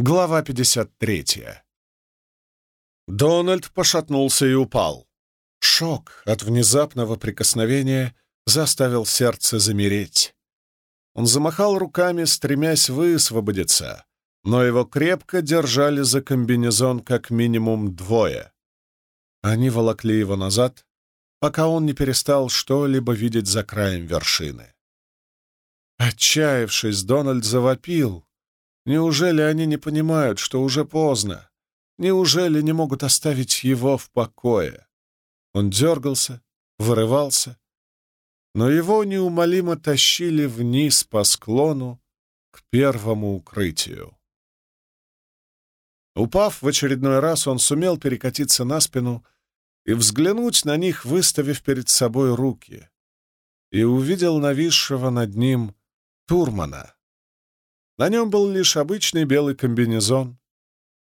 Глава 53. Дональд пошатнулся и упал. Шок от внезапного прикосновения заставил сердце замереть. Он замахал руками, стремясь высвободиться, но его крепко держали за комбинезон как минимум двое. Они волокли его назад, пока он не перестал что-либо видеть за краем вершины. Отчаявшись, Дональд завопил, Неужели они не понимают, что уже поздно? Неужели не могут оставить его в покое? Он дергался, вырывался, но его неумолимо тащили вниз по склону к первому укрытию. Упав в очередной раз, он сумел перекатиться на спину и взглянуть на них, выставив перед собой руки, и увидел нависшего над ним Турмана. На нем был лишь обычный белый комбинезон.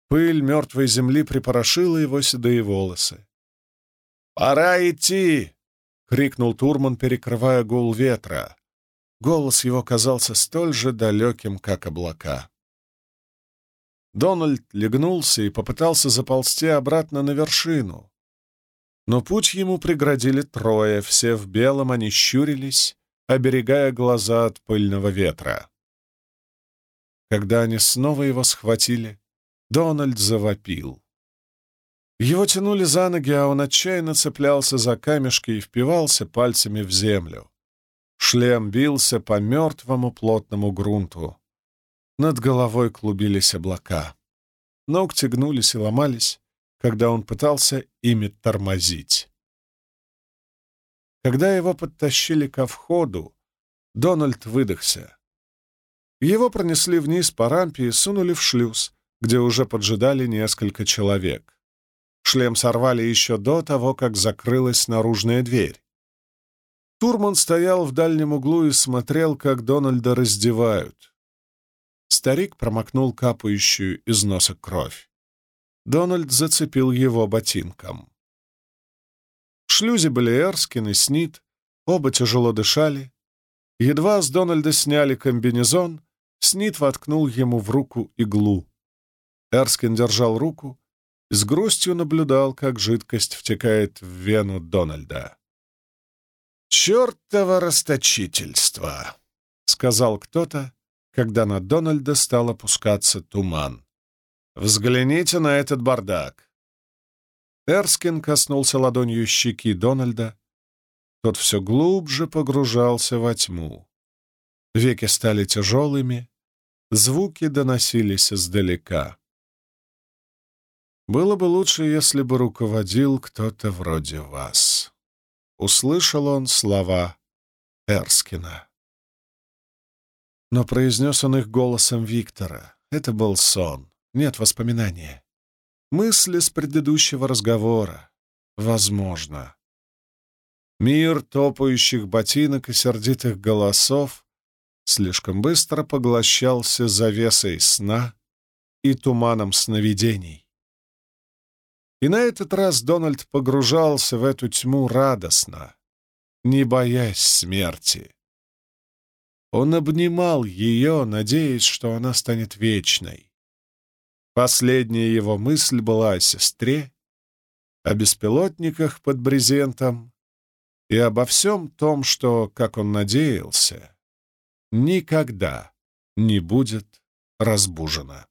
Пыль мертвой земли припорошила его седые волосы. «Пора идти!» — крикнул Турман, перекрывая гул ветра. Голос его казался столь же далеким, как облака. Дональд легнулся и попытался заползти обратно на вершину. Но путь ему преградили трое, все в белом они щурились, оберегая глаза от пыльного ветра. Когда они снова его схватили, Дональд завопил. Его тянули за ноги, а он отчаянно цеплялся за камешки и впивался пальцами в землю. Шлем бился по мертвому плотному грунту. Над головой клубились облака. Ногти гнулись и ломались, когда он пытался ими тормозить. Когда его подтащили ко входу, Дональд выдохся. Его пронесли вниз по рампе и сунули в шлюз, где уже поджидали несколько человек. Шлем сорвали еще до того, как закрылась наружная дверь. Турман стоял в дальнем углу и смотрел, как Дональда раздевают. Старик промокнул капающую из носа кровь. Дональд зацепил его ботинком. В шлюзе были Эрскин и Снит, оба тяжело дышали. Едва с Дональда сняли комбинезон, Снит воткнул ему в руку иглу. Эрскин держал руку и с грустью наблюдал, как жидкость втекает в вену Дональда. «Чертово расточительство!» — сказал кто-то, когда на Дональда стал опускаться туман. «Взгляните на этот бардак!» Эрскин коснулся ладонью щеки Дональда. Тот все глубже погружался во тьму. Веки стали тяжелыми, звуки доносились издалека. «Было бы лучше, если бы руководил кто-то вроде вас». Услышал он слова Эрскина. Но произнес он их голосом Виктора. Это был сон, нет воспоминания. Мысли с предыдущего разговора. Возможно. Мир топающих ботинок и сердитых голосов слишком быстро поглощался завесой сна и туманом сновидений. И на этот раз Дональд погружался в эту тьму радостно, не боясь смерти. Он обнимал ее, надеясь, что она станет вечной. Последняя его мысль была о сестре, о беспилотниках под брезентом и обо всем том, что, как он надеялся, никогда не будет разбужена.